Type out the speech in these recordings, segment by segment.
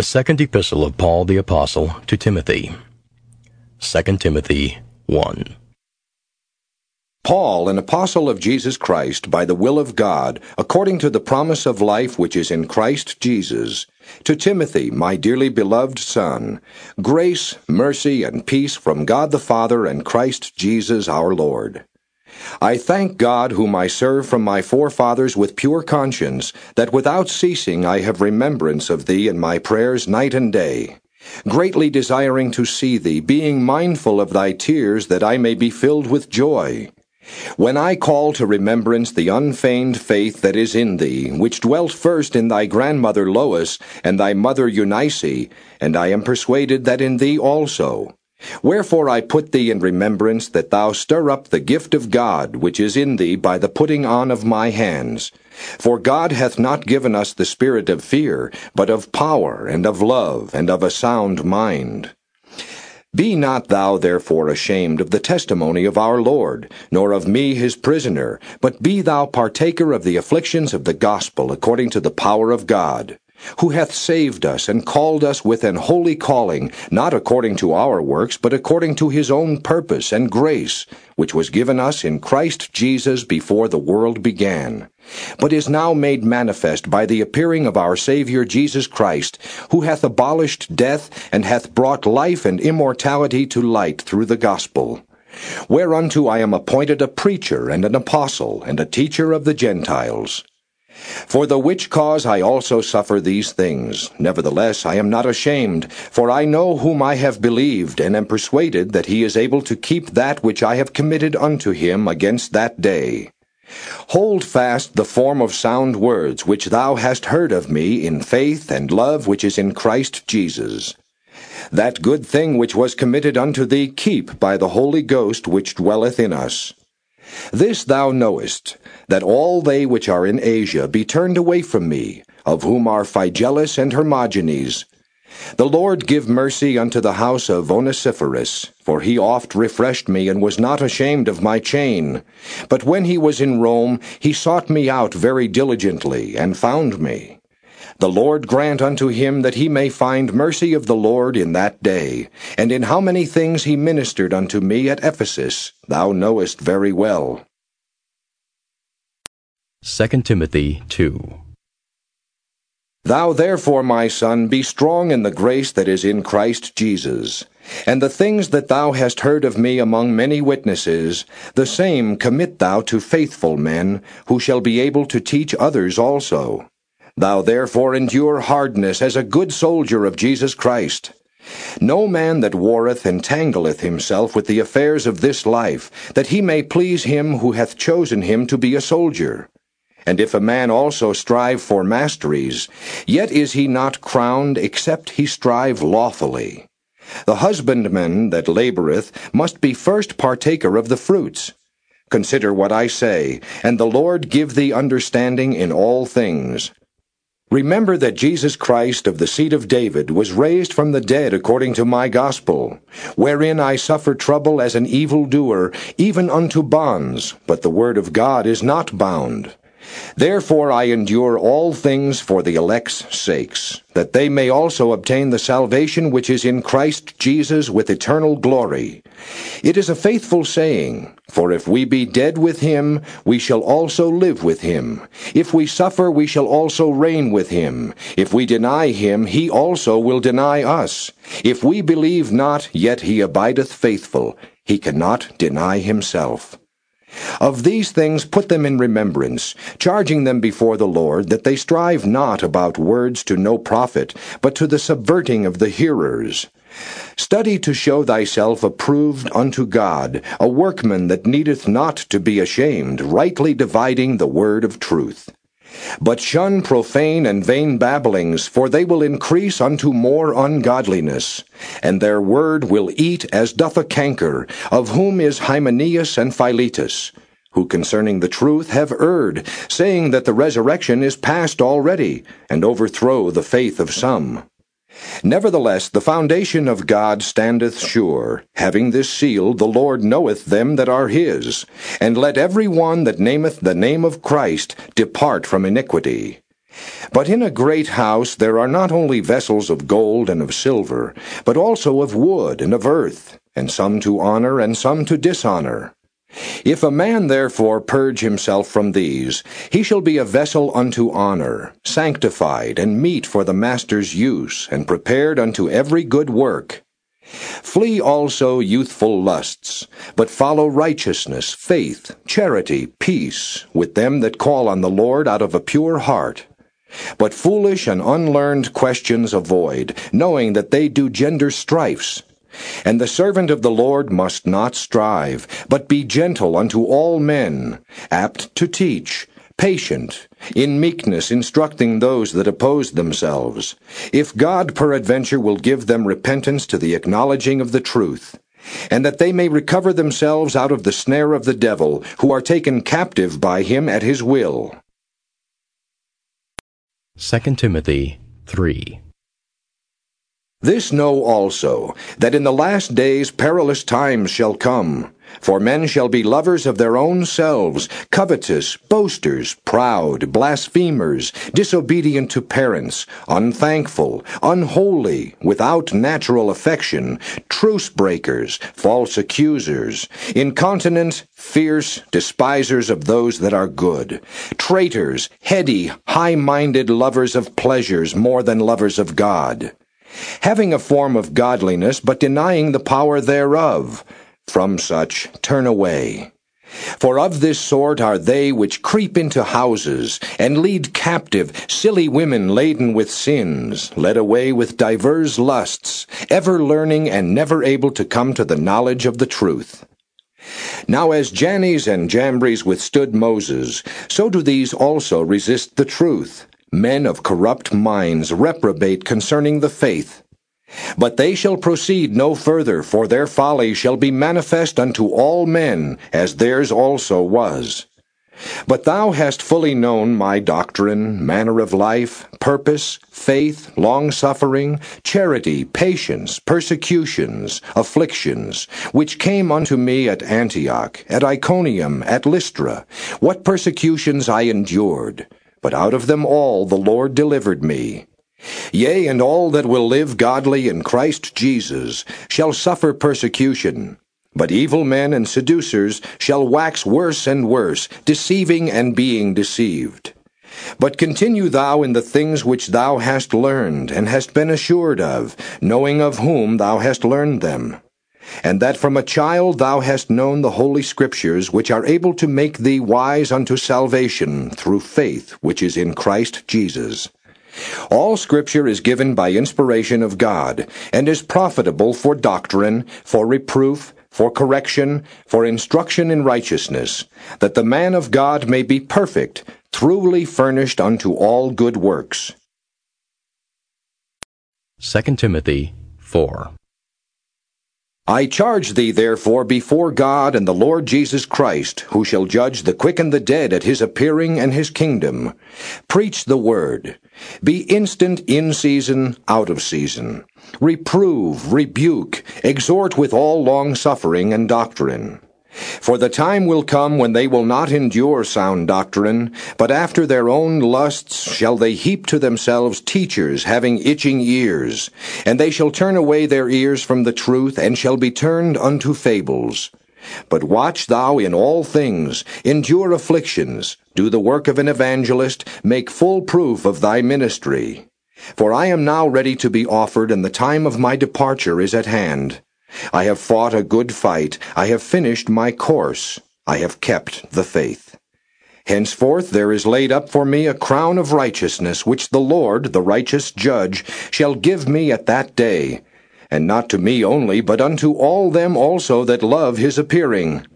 The second epistle of Paul the Apostle to Timothy. 2 Timothy 1. Paul, an apostle of Jesus Christ, by the will of God, according to the promise of life which is in Christ Jesus, to Timothy, my dearly beloved son, grace, mercy, and peace from God the Father and Christ Jesus our Lord. I thank God, whom I serve from my forefathers with pure conscience, that without ceasing I have remembrance of thee in my prayers night and day, greatly desiring to see thee, being mindful of thy tears, that I may be filled with joy. When I call to remembrance the unfeigned faith that is in thee, which dwelt first in thy grandmother Lois and thy mother Eunice, and I am persuaded that in thee also, Wherefore I put thee in remembrance that thou stir up the gift of God which is in thee by the putting on of my hands. For God hath not given us the spirit of fear, but of power, and of love, and of a sound mind. Be not thou therefore ashamed of the testimony of our Lord, nor of me his prisoner, but be thou partaker of the afflictions of the gospel according to the power of God who hath saved us and called us with an holy calling, not according to our works, but according to his own purpose and grace, which was given us in Christ Jesus before the world began, but is now made manifest by the appearing of our Saviour Jesus Christ, who hath abolished death and hath brought life and immortality to light through the gospel. Whereunto I am appointed a preacher and an apostle and a teacher of the Gentiles. For the which cause I also suffer these things. Nevertheless, I am not ashamed, for I know whom I have believed, and am persuaded that he is able to keep that which I have committed unto him against that day. Hold fast the form of sound words which thou hast heard of me in faith and love which is in Christ Jesus. That good thing which was committed unto thee keep by the Holy Ghost which dwelleth in us. This thou knowest, that all they which are in Asia be turned away from me, of whom are Phygellus and Hermogenes. The Lord give mercy unto the house of Onesiphorus, for he oft refreshed me, and was not ashamed of my chain. But when he was in Rome, he sought me out very diligently, and found me. The Lord grant unto him that he may find mercy of the Lord in that day. And in how many things he ministered unto me at Ephesus, thou knowest very well. 2 Timothy 2. Thou therefore, my son, be strong in the grace that is in Christ Jesus. And the things that thou hast heard of me among many witnesses, the same commit thou to faithful men, who shall be able to teach others also. Thou therefore endure hardness as a good soldier of Jesus Christ. No man that warreth entangleth himself with the affairs of this life, that he may please him who hath chosen him to be a soldier. And if a man also strive for masteries, yet is he not crowned except he strive lawfully. The husbandman that laboureth must be first partaker of the fruits. Consider what I say, and the Lord give thee understanding in all things. Remember that Jesus Christ of the seed of David was raised from the dead according to my gospel, wherein I suffer trouble as an evildoer, even unto bonds, but the word of God is not bound. Therefore I endure all things for the elect's sakes, that they may also obtain the salvation which is in Christ Jesus with eternal glory. It is a faithful saying, for if we be dead with him, we shall also live with him. If we suffer, we shall also reign with him. If we deny him, he also will deny us. If we believe not, yet he abideth faithful. He cannot deny himself. Of these things put them in remembrance, charging them before the Lord that they strive not about words to no profit, but to the subverting of the hearers. Study to show thyself approved unto God, a workman that needeth not to be ashamed, rightly dividing the word of truth. But shun profane and vain babblings, for they will increase unto more ungodliness. And their word will eat as doth a canker, of whom is Hymenaeus and Philetus, who concerning the truth have erred, saying that the resurrection is past already, and overthrow the faith of some. Nevertheless, the foundation of God standeth sure. Having this seal, the Lord knoweth them that are his. And let every one that nameth the name of Christ depart from iniquity. But in a great house there are not only vessels of gold and of silver, but also of wood and of earth, and some to honor and some to dishonor. If a man therefore purge himself from these, he shall be a vessel unto honor, sanctified and meet for the master's use, and prepared unto every good work. Flee also youthful lusts, but follow righteousness, faith, charity, peace, with them that call on the Lord out of a pure heart. But foolish and unlearned questions avoid, knowing that they do gender strifes. And the servant of the Lord must not strive, but be gentle unto all men, apt to teach, patient, in meekness instructing those that oppose themselves, if God peradventure will give them repentance to the acknowledging of the truth, and that they may recover themselves out of the snare of the devil, who are taken captive by him at his will. 2 Timothy 3. This know also, that in the last days perilous times shall come. For men shall be lovers of their own selves, covetous, boasters, proud, blasphemers, disobedient to parents, unthankful, unholy, without natural affection, truce breakers, false accusers, incontinent, fierce, despisers of those that are good, traitors, heady, high minded lovers of pleasures more than lovers of God having a form of godliness, but denying the power thereof. From such turn away. For of this sort are they which creep into houses, and lead captive silly women laden with sins, led away with divers lusts, ever learning and never able to come to the knowledge of the truth. Now as Jannes and Jambres withstood Moses, so do these also resist the truth. Men of corrupt minds reprobate concerning the faith. But they shall proceed no further, for their folly shall be manifest unto all men, as theirs also was. But thou hast fully known my doctrine, manner of life, purpose, faith, long-suffering, charity, patience, persecutions, afflictions, which came unto me at Antioch, at Iconium, at Lystra, what persecutions I endured but out of them all the Lord delivered me. Yea, and all that will live godly in Christ Jesus shall suffer persecution. But evil men and seducers shall wax worse and worse, deceiving and being deceived. But continue thou in the things which thou hast learned, and hast been assured of, knowing of whom thou hast learned them and that from a child thou hast known the holy scriptures, which are able to make thee wise unto salvation through faith which is in Christ Jesus. All scripture is given by inspiration of God, and is profitable for doctrine, for reproof, for correction, for instruction in righteousness, that the man of God may be perfect, truly furnished unto all good works. 2 Timothy 4. I charge thee therefore before God and the Lord Jesus Christ, who shall judge the quick and the dead at his appearing and his kingdom. Preach the word. Be instant in season, out of season. Reprove, rebuke, exhort with all long suffering and doctrine. For the time will come when they will not endure sound doctrine, but after their own lusts shall they heap to themselves teachers having itching ears, and they shall turn away their ears from the truth, and shall be turned unto fables. But watch thou in all things, endure afflictions, do the work of an evangelist, make full proof of thy ministry. For I am now ready to be offered, and the time of my departure is at hand. I have fought a good fight. I have finished my course. I have kept the faith. Henceforth there is laid up for me a crown of righteousness, which the Lord, the righteous judge, shall give me at that day, and not to me only, but unto all them also that love his appearing.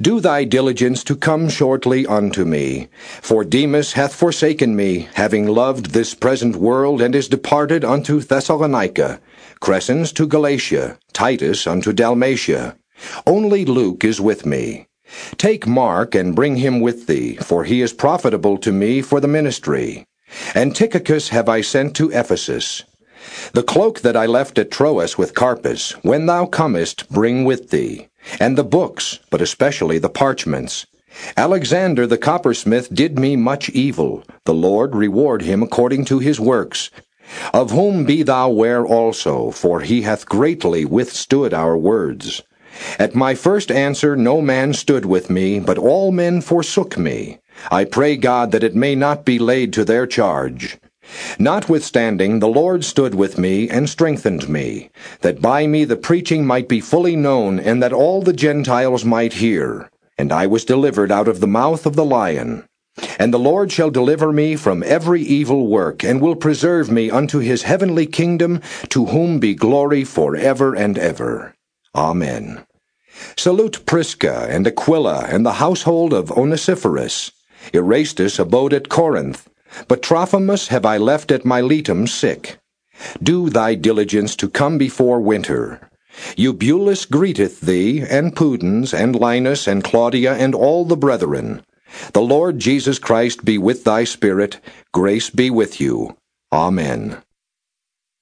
Do thy diligence to come shortly unto me. For Demas hath forsaken me, having loved this present world, and is departed unto Thessalonica. Crescens to Galatia, Titus unto Dalmatia. Only Luke is with me. Take Mark and bring him with thee, for he is profitable to me for the ministry. And Tychicus have I sent to Ephesus. The cloak that I left at Troas with Carpus, when thou comest, bring with thee, and the books, but especially the parchments. Alexander the coppersmith did me much evil. The Lord reward him according to his works. Of whom be thou ware also, for he hath greatly withstood our words. At my first answer no man stood with me, but all men forsook me. I pray God that it may not be laid to their charge. Notwithstanding, the Lord stood with me and strengthened me, that by me the preaching might be fully known, and that all the Gentiles might hear. And I was delivered out of the mouth of the lion. And the Lord shall deliver me from every evil work, and will preserve me unto his heavenly kingdom, to whom be glory for ever and ever. Amen. Salute Prisca and Aquila and the household of Onesiphorus. Erastus abode at Corinth, but Trophimus have I left at Miletum sick. Do thy diligence to come before winter. Eubulus greeteth thee, and Pudens, and Linus, and Claudia, and all the brethren. The Lord Jesus Christ be with thy spirit. Grace be with you. Amen.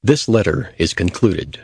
This letter is concluded.